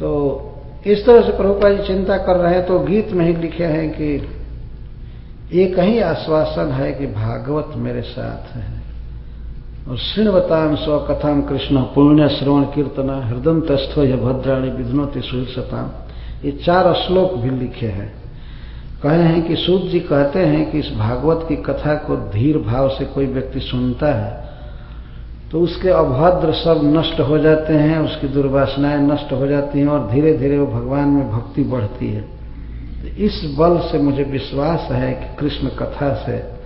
तो इस तरह से प्रभुपा जी चिंता कर रहे हैं तो गीत में ही लिखे हैं कि एक ही आश्वासन है कि भागवत मेरे साथ है। और श्रृणवताम स्व कथाम कृष्ण पुण्य श्रवण कीर्तना हृदय तस्थो यह भद्राणी विधनोति सुरसताम ये चार श्लोक भी लिखे हैं। कहे हैं कि सूत जी कहते हैं कि इस भागवत की कथा को धीर भाव से कोई व्यक्ति सुनता है तो उसके अभद्र सब नष्ट हो जाते हैं, उसकी दुर्वासनाएँ नष्ट हो जाती हैं और धीरे धीरे वो भगवान में भक्ति बढ़ती है। तो इस बल से मुझे विश्वास है कि कृष्ण कथा से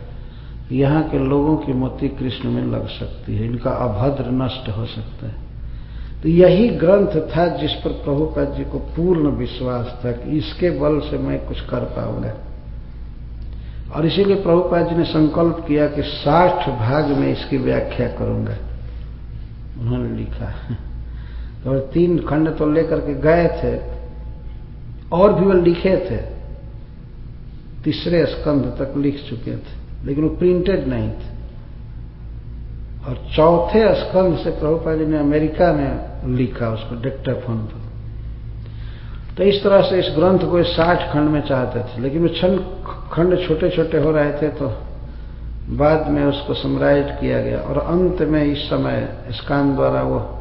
यहाँ के लोगों की मोती कृष्ण में लग सकती है, इनका अभद्र नष्ट हो सकता है। तो यही ग्रंथ था जिस पर प्रभुपाद जी को पूर्ण विश्वास था कि इसके बल से मैं कुछ कर पाऊँगा। और इसीलिए प्रभुपाद जी ने संकल्प किया कि साठ भाग में इसकी व्याख्या करूँगा। उन्होंने लिखा तो तीन खंड तो लेकर के गए थे, और भी वो लिखे थे। तीसरे स्कंध तक लिख चुके थे, लेकिन वो प्रिंटेड नहीं थे। और चौथे स्कंध से प्रभुपा जी ने अमेरिका में लिखा उसको डेक्टाफोन पर। तो इस तरह से इस ग्रंथ को साठ खंड में चाहते थे, लेकिन वो छंद खंड छोटे छोटे हो रहे थे तो बाद में उसको समराइज किया गया। और अंत में इस समय स्कान द्वारा वो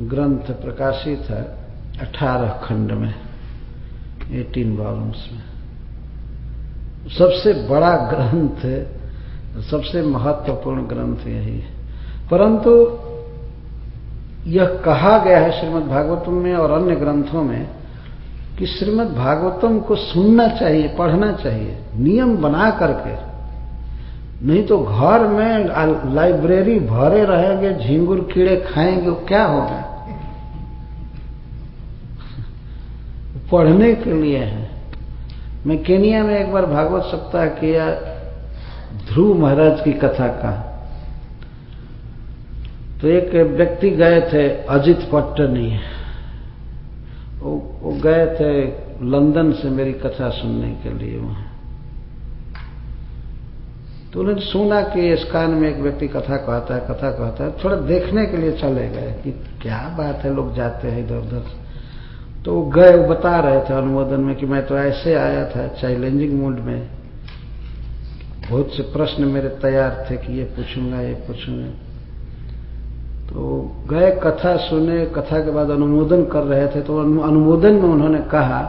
ग्रंथ प्रकाशित है, अठारह खंड में एटीन वॉल्यूम्स में। सबसे बड़ा ग्रंथ, सबसे महत्वपूर्ण ग्रंथ यही है। परंतु यह कहा गया है श्रीमद् भागवतम में और अन्य ग्रंथों में कि श्रीमद् भागवतम को सुनना चाहिए, पढ़ना चाहिए, नियम बना करके नहीं तो घर में लाइब्रेरी भरे रहेंगे झिंगुर कीड़े खाएँगे क्या होगा? पढ़ने के लिए है। मैं केनिया में एक बार भागवत सप्ताह किया ध्रुव महाराज की कथा का। तो एक व्यक्ति गए थे अजित पट्टनी। वो, वो गए थे लंदन से मेरी कथा सुनने के लिए वहाँ। तो उन्होंने सुना कि इस कान में एक व्यक्ति कथा कहता है, कथा कहता है, थोड़ा देखने के लिए चले गए कि क्या बात है, लोग जाते हैं इधर उधर। तो वो गए, वो बता रहे थे अनुमोदन में कि मैं तो ऐसे आया था चैलेंजिंग मूड में। बहुत से प्रश्न मेरे तैयार थे कि ये पूछूँगा ये पूछूँगा। तो गए, कथा सुने, कथा के बाद अनुमोदन कर रहे थे तो अनुमोदन में उन्होंने कहा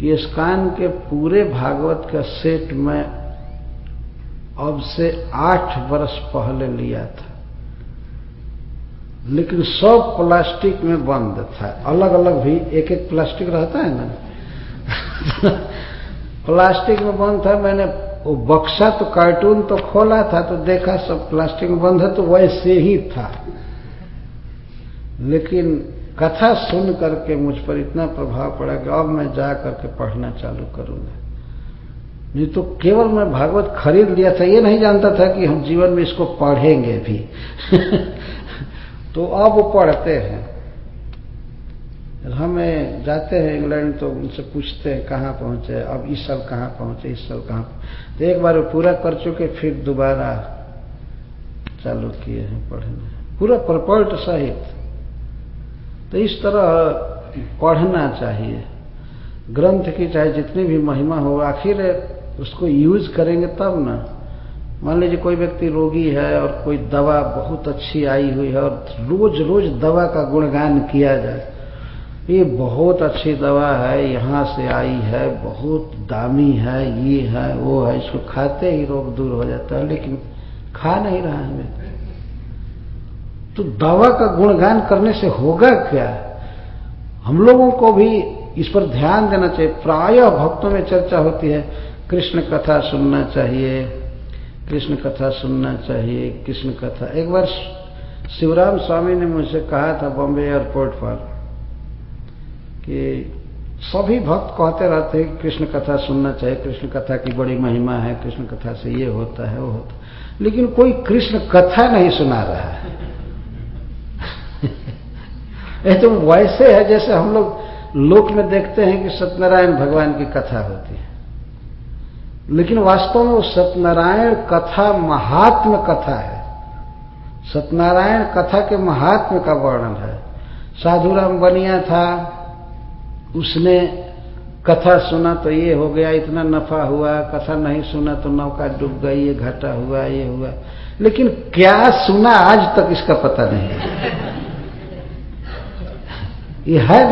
कि इस कान के पूरे भागवत का सेट में अब से आठ वर्ष पहले लिया था। लेकिन सब प्लास्टिक में बंद था। अलग अलग भी एक एक प्लास्टिक रहता है ना? प्लास्टिक में बंद था, मैंने वो बक्सा तो कार्टून तो खोला था तो देखा सब प्लास्टिक में बंद है तो वैसे ही था। लेकिन कथा सुन करके मुझ पर इतना प्रभाव पड़ा कि अब मैं जा करके पढ़ना चालू करूँगा। नहीं तो केवल मैं भागवत खरीद लिया था, ये नहीं जानता था कि हम जीवन में इसको पढ़ेंगे भी। तो अब वो पढ़ते हैं। हमें जाते हैं इंग्लैंड तो उनसे पूछते हैं कहाँ पहुँचे, अब इस साल कहाँ पहुँचे, इस साल कहाँ तो एक बार पूरा कर चुके, फिर दोबारा चालू किए हैं पढ़ना। पूरा प्रपर्ट सहित। तो इस तरह पढ़ना चाहिए। ग्रंथ की चाहे जितनी भी महिमा हो, आखिर उसको यूज़ करेंगे तब ना। मान लीजिए कोई व्यक्ति रोगी है और कोई दवा बहुत अच्छी आई हुई है और रोज रोज दवा का गुणगान किया जाए, ये बहुत अच्छी दवा है, यहाँ से आई है, बहुत दामी है, ये है, वो है, इसको खाते ही रोग दूर हो जाता है, लेकिन खा नहीं रहा है व्यक्ति। तो दवा का गुणगान करने से होगा क्या? हम लोगों को भी इस पर ध्यान देना चाहिए। प्राय भक्तों में चर्चा होती है कृष्ण कथा सुनना चाहिए, कृष्ण कथा सुनना चाहिए, कृष्ण कथा। एक बार शिवराम स्वामी ने मुझसे कहा था बॉम्बे एयरपोर्ट पर कि सभी भक्त कहते रहते हैं कि कृष्ण कथा सुनना चाहिए, कृष्ण कथा की बड़ी महिमा है, कृष्ण कथा से ये होता है, वो होता है। लेकिन कोई कृष्ण कथा नहीं सुना रहा है। ये तो वैसे है जैसे हम लोग लोक में देखते हैं कि सत्यनारायण भगवान की कथा होती है। लेकिन वास्तव में वो सत्यनारायण कथा महात्म कथा है। सत्यनारायण कथा के महात्म का वर्णन है। साधुराम बनिया था, उसने कथा सुना तो ये हो गया, इतना नफा हुआ, कथा नहीं सुना तो नौका डूब गई, ये घाटा हुआ, ये हुआ। लेकिन क्या सुना आज तक इसका पता नहीं। ये है,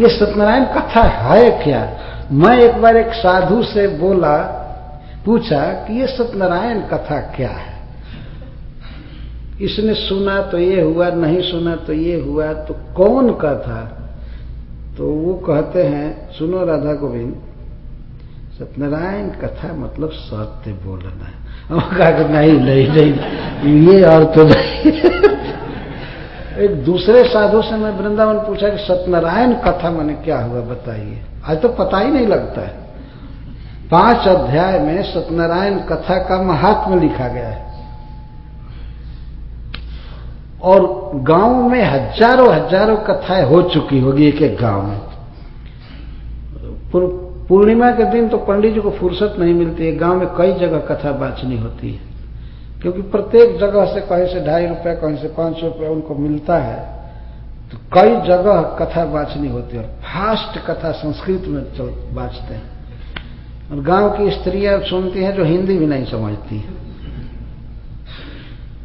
ये सत्यनारायण कथा है क्या? मैं एक बार एक साधु से बोला, पूछा कि ये सत्यनारायण कथा क्या है? इसने सुना तो ये हुआ, नहीं सुना तो ये हुआ तो कौन कथा? तो वो कहते हैं, सुनो राधा गोविंद, सत्यनारायण कथा मतलब सत्य बोलना है। कहा नहीं नहीं नहीं, ये और तो नहीं। एक दूसरे साधु से मैं वृंदावन पूछा कि सत्यनारायण कथा मैंने क्या हुआ बताइए? आज तो पता ही नहीं लगता है। पाँच अध्याय में सत्यनारायण कथा का महात्म लिखा गया है। और गाँव में हज़ारों हज़ारों कथाएँ हो चुकी होगी एक एक गाँव में। पूर्णिमा के दिन तो पंडित जी को फुर्सत नहीं मिलती है। गाँव में कई जगह कथा बाचनी होती है। क्योंकि प्रत्येक जगह से कहीं से ढाई रुपए, कहीं से पाँच रुपए उनको मिलता है तो कई जगह कथा बाचनी होती है फास्ट कथा संस्कृत में चल बाचते हैं। और गाँव की स्त्रियाँ सुनती हैं जो हिंदी भी नहीं समझती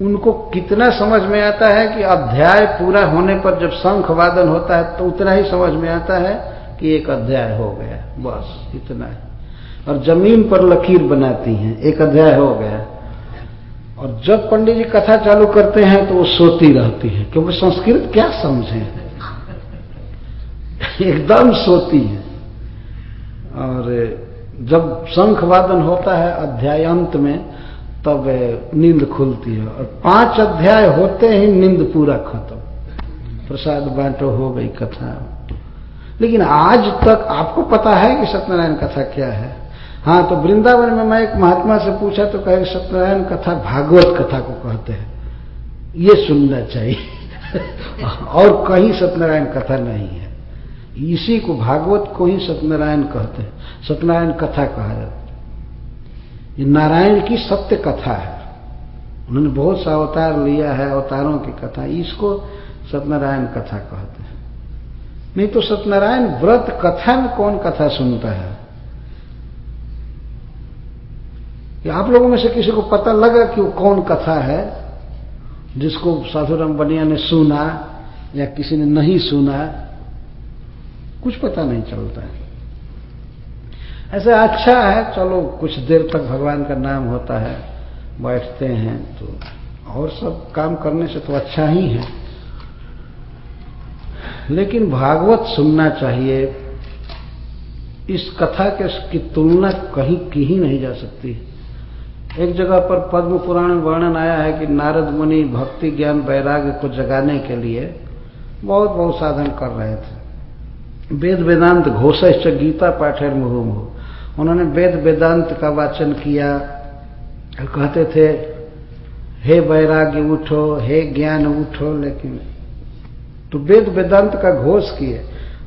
उनको कितना समझ में आता है कि अध्याय पूरा होने पर जब शंख वादन होता है तो उतना ही समझ में आता है कि एक अध्याय हो गया, बस इतना है। और ज़मीन पर लकीर बनाती हैं, एक अध्याय हो गया। और जब पंडित जी कथा चालू करते हैं तो वो सोती रहती है, क्योंकि संस्कृत क्या समझे? एकदम सोती है। और जब शंख वादन होता है अध्यायांत में, तब नींद खुलती है। और पाँच अध्याय होते ही नींद पूरा खत्म। प्रसाद बांटो, हो गई कथा। लेकिन आज तक आपको पता है कि सत्यनारायण कथा क्या है? हाँ तो वृंदावन में मैं एक महात्मा से पूछा तो कहे, सत्यनारायण कथा भागवत कथा को कहते हैं। ये सुनना चाहिए। और कहीं सत्यनारायण कथा नहीं है। इसी को भागवत को ही सत्यनारायण कहते हैं। सत्यनारायण कथा कहा जाता है। ये नारायण की सत्य कथा है। उन्होंने बहुत सा अवतार लिया है, अवतारों की कथा। इसको सत्यनारायण कथा कहते हैं। नहीं तो सत्यनारायण व्रत कथा में कौन कथा सुनता है? कि आप लोगों में से किसी को पता लगा कि वो कौन कथा है, जिसको साधुराम बनिया ने सुना या किसी ने नहीं सुना, कुछ पता नहीं चलता है। ऐसे अच्छा है, चलो कुछ देर तक भगवान का नाम होता है, बैठते हैं तो और सब काम करने से तो अच्छा ही है। लेकिन भागवत सुनना चाहिए, इस कथा के, की तुलना कहीं की ही नहीं जा सकती। एक जगह पर पद्म पुराण में वर्णन आया है कि नारद मुनि भक्ति, ज्ञान, वैराग्य को जगाने के लिए बहुत बहुत साधन कर रहे थे। वेद वेदांत घोष गीता पाठेर मुहुमुह उन्होंने वेद वेदांत का वाचन किया। कहते थे, हे वैराग्य उठो, हे ज्ञान उठो, लेकिन तो वेद वेदांत का घोष किए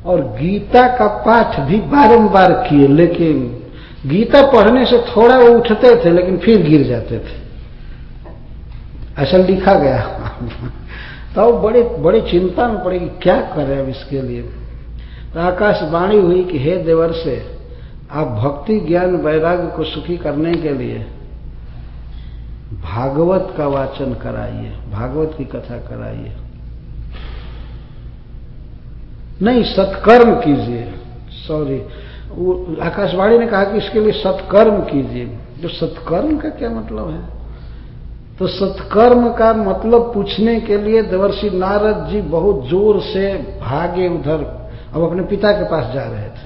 और गीता का पाठ भी बारंबार किए, लेकिन गीता पढ़ने से थोड़ा वो उठते थे, लेकिन फिर गिर जाते थे। असल लिखा गया। तो बड़े, बड़ी चिंता में पड़ेगी क्या करें अब इसके लिए। तो आकाशवाणी हुई कि हे देवर से, आप भक्ति ज्ञान वैराग्य को सुखी करने के लिए भागवत का वाचन कराइए, भागवत की कथा कराइए। नहीं, सत्कर्म कीजिए। सॉरी आकाशवाणी ने कहा कि इसके लिए सत्कर्म कीजिए। जो सत्कर्म का क्या मतलब है? तो सत्कर्म का मतलब पूछने के लिए देवर्षि नारद जी बहुत ज़ोर से भागे उधर, अब अपने पिता के पास जा रहे थे।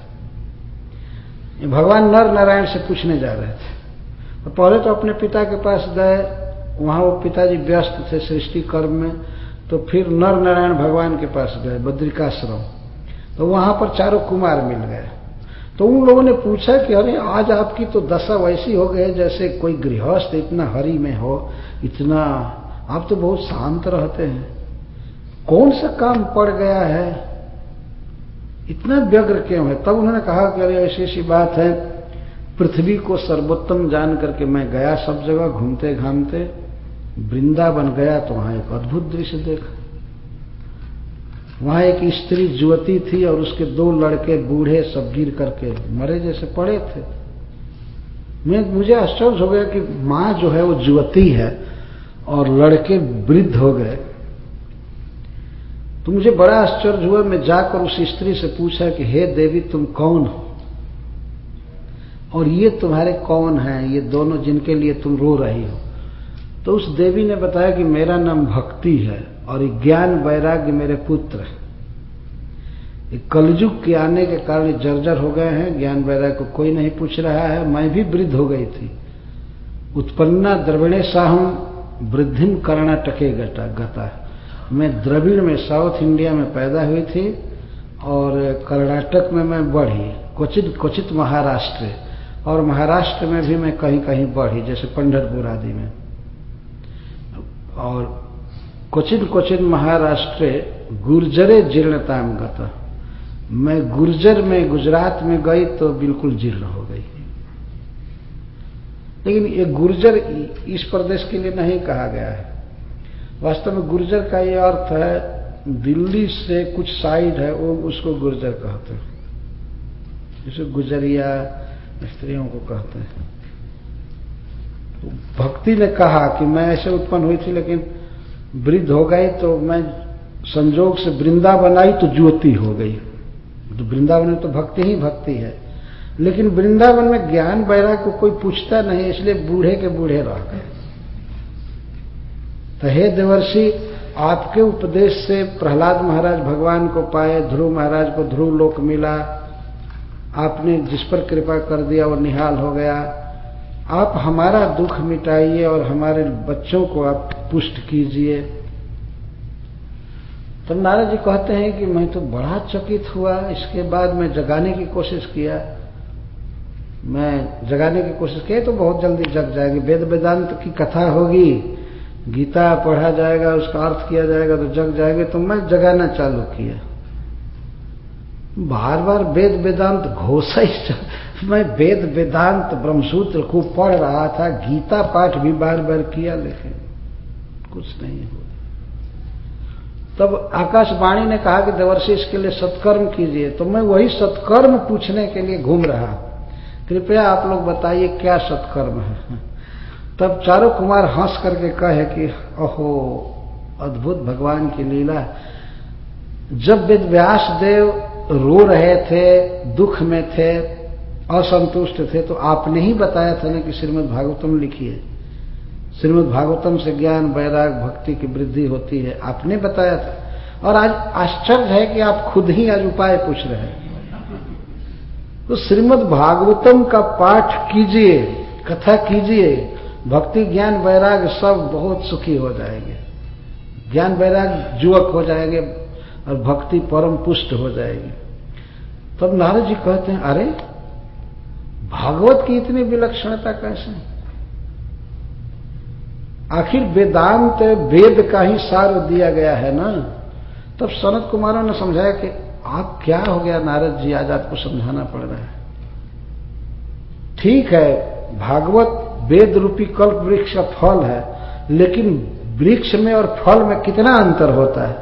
भगवान नर नारायण से पूछने जा रहे थे। तो पहले तो अपने पिता के पास गए, वहाँ वो पिताजी व्यस्त थे सृष्टि कर्म में तो फिर नर नारायण भगवान के पास गए, बद्रिकाश्रम। तो वहाँ पर चारों कुमार मिल गए। तो उन लोगों ने पूछा कि अरे, आज आपकी तो दशा वैसी हो गई जैसे कोई गृहस्थ इतना हरि में हो, इतना, आप तो बहुत शांत रहते हैं। कौन सा काम पड़ गया है? इतना व्यग्र क्यों है? तब उन्होंने कहा कि अरे, ऐसी ऐसी बात है, पृथ्वी को सर्वोत्तम जान करके मैं गया सब जगह घूमते घामते वृंदावन गया तो वहाँ एक अद्भुत दृश्य देखा। वहाँ एक स्त्री जुवती थी और उसके दो लड़के बूढ़े सब गिर करके मरे जैसे पड़े थे। मैं, मुझे आश्चर्य हो गया कि माँ जो है वो जुवती है और लड़के वृद्ध हो गए। तो मुझे बड़ा आश्चर्य हुआ, मैं जाकर उस स्त्री से पूछा कि, हे देवी, तुम कौन हो? और ये तुम्हारे कौन हैं? ये दोनों जिनके लिए तुम रो रही हो? तो उस देवी ने बताया कि मेरा नाम भक्ति है। और ज्ञान वैराग्य मेरे पुत्र कलयुग के आने के कारण जर्जर हो गए हैं, ज्ञान वैराग्य को कोई नहीं पूछ रहा है, मैं भी वृद्ध हो गई थी। उत्पन्ना द्रविणे साहम वृद्धिम कर्णाटके गटा गता मैं द्रविड़ में, साउथ इंडिया में पैदा हुई थी और कर्नाटक में मैं बढ़ी, क्वचित क्वचित महाराष्ट्र। और महाराष्ट्र में भी मैं कहीं कहीं बढ़ी, जैसे पंढरपुर आदि में। और क्वचित क्वचित महाराष्ट्र गुर्जरे जीर्णताम गता। मैं गुर्जर में गुजरात में गई तो बिल्कुल जीर्ण हो गई। लेकिन ये गुर्जर इस प्रदेश के लिए नहीं कहा गया है। वास्तव में गुर्जर का ये अर्थ है, दिल्ली से कुछ साइड है, वो उसको गुर्जर कहते हैं। जिसे गुजरिया स्त्रियों को कहते हैं। तो भक्ति ने कहा कि मैं ऐसे उत्पन्न हुई थी, लेकिन वृद्ध हो गई तो मैं संजोग से वृंदावन आई तो ज्योति हो गई। तो वृंदावन में तो भक्ति ही भक्ति है। लेकिन वृंदावन में ज्ञान बैराग को कोई पूछता नहीं, इसलिए बूढ़े के बूढ़े रह गए। तो हे देवर्षि, आपके उपदेश से प्रहलाद महाराज भगवान को पाए, ध्रुव महाराज को ध्रुव लोक मिला। आपने जिस पर कृपा कर दिया, वो निहाल हो गया। आप हमारा दुख मिटाइए और हमारे बच्चों को आप पुष्ट कीजिए। तब नारद जी कहते हैं कि मैं तो बड़ा चकित हुआ, इसके बाद मैं जगाने की कोशिश किया। मैं जगाने की कोशिश किया तो बहुत जल्दी जग जाएगी। वेद वेदांत की कथा होगी। गीता पढ़ा जाएगा, उसका अर्थ किया जाएगा तो जग जाएँगे। तो मैं जगाना चालू किया। बार बार वेद वेदांत घोषा ही मैं वेद वेदांत ब्रह्मसूत्र को पढ़ रहा था, गीता पाठ भी बार बार किया, लेकिन कुछ नहीं हुआ तब आकाशवाणी ने कहा कि देवर्षि इसके लिए सत्कर्म कीजिए। तो मैं वही सत्कर्म पूछने के लिए घूम रहा कृपया आप लोग बताइए क्या सत्कर्म है। तब चारों कुमार हंस करके कहे कि, ओहो, अद्भुत भगवान की लीला। जब वेद व्यास देव रो रहे थे, दुख में थे, असंतुष्ट थे तो आपने ही बताया था ना कि श्रीमद भागवतम लिखिए श्रीमद भागवतम से ज्ञान, वैराग, भक्ति की वृद्धि होती है। आपने बताया था। और आज आश्चर्य है कि आप खुद ही आज उपाय पूछ रहे हैं। तो श्रीमद भागवतम का पाठ कीजिए, कथा कीजिए। भक्ति, ज्ञान, वैराग सब बहुत सुखी हो जाएँगे। ज्ञान, वैराग युवक हो जाएँगे और भक्ति परम पुष्ट हो जाएगी। तब नारद जी कहते हैं, अरे, भागवत की इतनी विलक्षणता कैसे? आखिर वेदांत वेद का ही सार दिया गया है ना? तब सनत कुमारों ने समझाया कि आप क्या हो गया नारद जी, आज आपको समझाना पड़ रहा है। ठीक है, भागवत वेद रूपी कल्प वृक्ष का फल है, लेकिन वृक्ष में और फल में कितना अंतर होता है?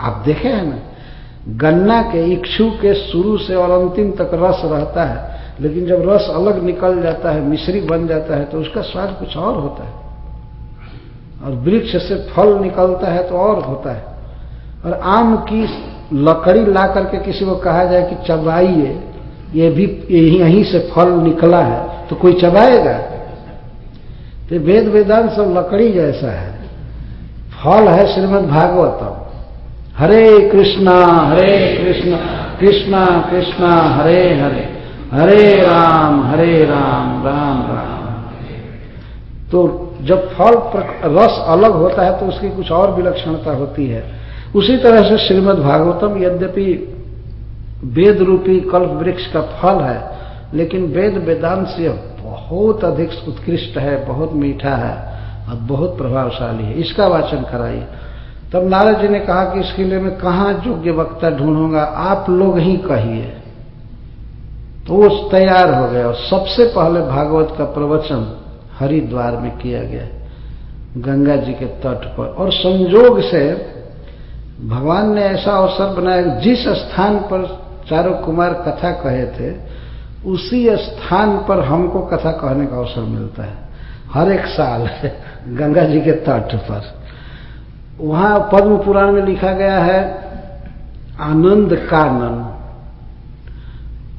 आप देखे हैं ना? गन्ना के, इक्षु के शुरू से और अंतिम तक रस रहता है, लेकिन जब रस अलग निकल जाता है, मिश्री बन जाता है तो उसका स्वाद कुछ और होता है। और वृक्ष से फल निकलता है तो और होता है। और आम की लकड़ी ला करके किसी को कहा जाए कि चबाइए, ये भी यहीं से फल निकला है तो कोई चबाएगा? तो वेद वेदांत सब लकड़ी जैसा है। फल है श्रीमद भागवतम। हरे कृष्णा हरे कृष्णा कृष्णा कृष्णा, हरे हरे। हरे राम हरे राम राम राम। तो जब फल रस अलग होता है तो उसकी कुछ और विलक्षणता होती है। उसी तरह से श्रीमद् भागवतम यद्यपि वेद रूपी कल्प वृक्ष का फल है, लेकिन वेद वेदांत से बहुत अधिक उत्कृष्ट है, बहुत मीठा है और बहुत प्रभावशाली है। इसका वाचन कराइए। तब नारद जी ने कहा कि इसके लिए मैं कहा योग्य वक्ता ढूंढूँगा? आप लोग ही कहिए। तो वो तैयार हो गया और सबसे पहले भागवत का प्रवचन हरिद्वार में किया गया। गंगा जी के तट पर। और संजोग से भगवान ने ऐसा अवसर बनाया, जिस स्थान पर चारों कुमार कथा कहे थे, उसी स्थान पर हमको कथा कहने का अवसर मिलता है। हर एक साल गंगा जी के तट पर। वहाँ पद्म पुराण में लिखा गया है, आनंद कानन।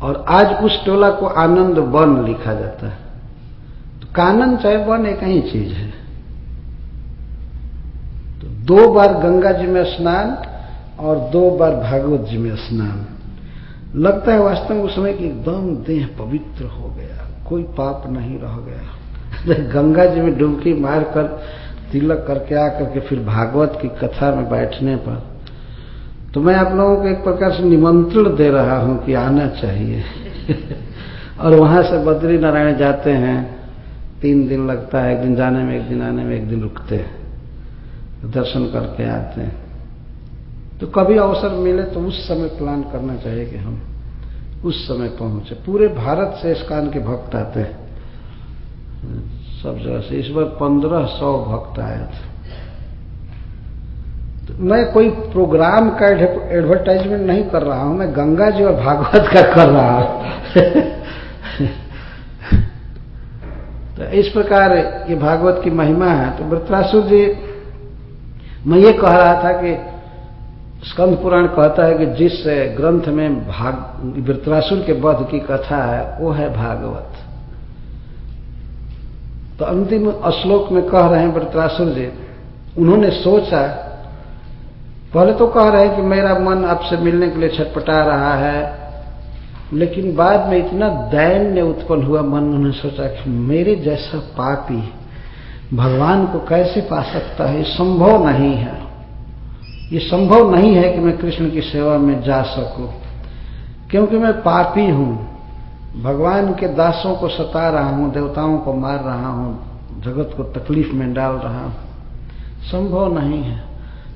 और आज उस टोला को आनंद वन लिखा जाता है। कानन चाहे वन एक ही चीज़ है। तो दो बार गंगा जी में स्नान और दो बार भागवत जी में स्नान। लगता है वास्तव में उस समय कि एकदम देह पवित्र हो गया, कोई पाप नहीं रह गया। गंगा जी में डुबकी मारकर तिलक करके आकर के फिर भागवत की कथा में बैठने पर तो मैं आप लोगों को एक प्रकार से निमंत्रण दे रहा हूँ कि आना चाहिए। और वहाँ से बद्री नारायण जाते हैं तीन दिन लगता है, एक दिन जाने में, एक दिन आने में, एक दिन रुकते हैं। दर्शन करके आते हैं। तो कभी अवसर मिले तो उस समय प्लान करना चाहिए कि हम उस समय पहुँचे। पूरे भारत से इस कान के भक्त आते हैं। सब जगह से। इस बार पंद्रह सौ भक्त आए थे। तो मैं कोई प्रोग्राम का एडवर्टाइजमेंट नहीं कर रहा हूँ, मैं गंगा जी और भागवत का कर रहा हूँ। तो इस प्रकार ये भागवत की महिमा है। तो वृत्रासुर जी, मैं ये कह रहा था कि स्कंद पुराण कहता है कि जिस ग्रंथ में भाग, वृत्रासुर के वध की कथा है, वो है भागवत। तो अंतिम श्लोक में कह रहे हैं वृत्रासुर जी, उन्होंने सोचा, पहले तो कह रहे हैं कि मेरा मन आपसे मिलने के लिए छटपटा रहा है लेकिन बाद में इतना दैन्य उत्पन्न हुआ, मन उन्होंने सोचा कि मेरे जैसा पापी भगवान को कैसे पा सकता है? ये संभव नहीं है। ये संभव नहीं है कि मैं कृष्ण की सेवा में जा सकूँ। क्योंकि मैं पापी हूँ। भगवान के दासों को सता रहा हूँ, देवताओं को मार रहा हूँ, जगत को तकलीफ़ में डाल रहा हूँ। संभव नहीं है।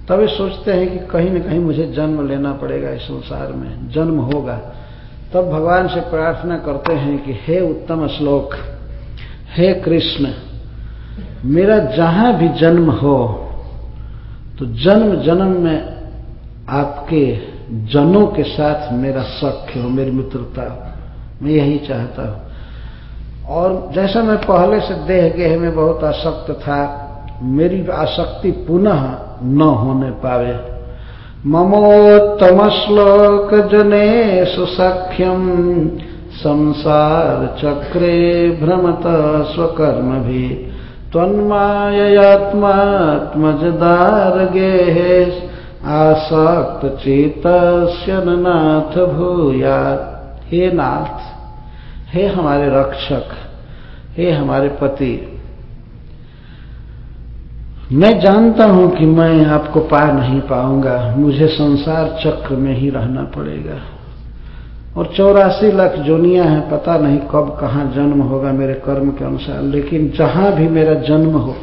तभी सोचते हैं कि कहीं न कहीं मुझे जन्म लेना पड़ेगा इस संसार में। जन्म होगा। तब भगवान से प्रार्थना करते हैं कि हे उत्तम श्लोक, हे कृष्ण, मेरा जहाँ भी जन्म हो तो जन्म जन्म में आपके जनों के साथ मेरा सख्य हो, मेरी मित्रता मैं यही चाहता हूँ। और जैसा मैं पहले से देह गेह में बहुत आसक्त था, मेरी आसक्ति पुनः न होने पावे। ममोत्तम श्लोक जने सुसख्यम संसार चक्रे भ्रमत स्वकर्म भी त्वन्माययात्मात्मजदार्गे। आसक्त चेतस्य नाथ भूयात। हे नाथ, हे हमारे रक्षक, हे हमारे पति मैं जानता हूँ कि मैं आपको पा नहीं पाऊँगा। मुझे संसार चक्र में ही रहना पड़ेगा। और चौरासी लाख जोनिया है, पता नहीं कब, कहाँ जन्म होगा मेरे कर्म के अनुसार। लेकिन जहाँ भी मेरा जन्म हो,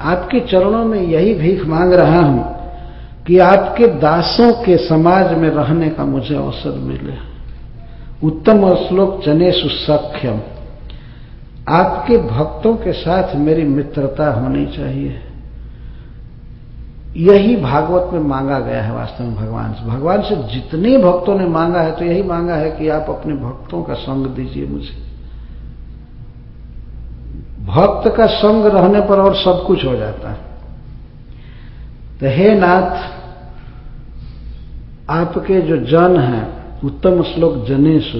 आपके चरणों में यही भीख मांग रहा हूँ कि आपके दासों के समाज में रहने का मुझे अवसर मिले। उत्तम श्लोक जने सुसख्यम आपके भक्तों के साथ मेरी मित्रता होनी चाहिए। यही भागवत में मांगा गया है वास्तव में भगवान से। भगवान से जितने भक्तों ने मांगा है तो यही मांगा है कि आप अपने भक्तों का संग दीजिए मुझे। भक्त का संग रहने पर और सब कुछ हो जाता है। तो हे नाथ, आपके जो जन हैं, उत्तम श्लोक जनेशु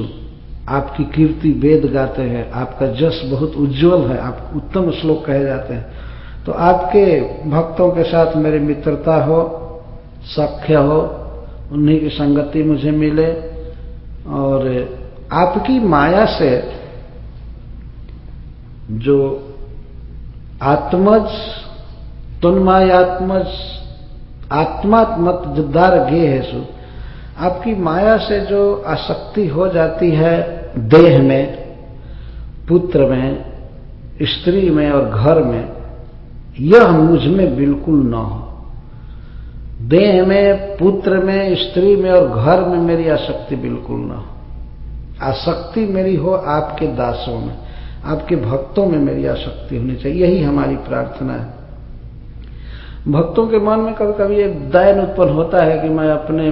आपकी कीर्ति वेद गाते हैं, आपका जस बहुत उज्जवल है, आप उत्तम श्लोक कहे जाते हैं। तो आपके भक्तों के साथ मेरी मित्रता हो, सख्य हो, उन्हीं की संगति मुझे मिले, और आपकी माया से जो आत्मज, तन्मायात्मज, आत्मात्मत जद्दार गे है सु, आपकी माया से जो आसक्ति हो जाती है देह में, पुत्र में, स्त्री में और घर में, यह मुझमें बिल्कुल न हो। देह में, पुत्र में, स्त्री में और घर में मेरी आसक्ति बिल्कुल न हो। आसक्ति मेरी हो आपके दासों में, आपके भक्तों में मेरी आसक्ति होनी चाहिए, यही हमारी प्रार्थना है। भक्तों के मन में कभी कभी एक दैन उत्पन्न होता है कि मैं अपने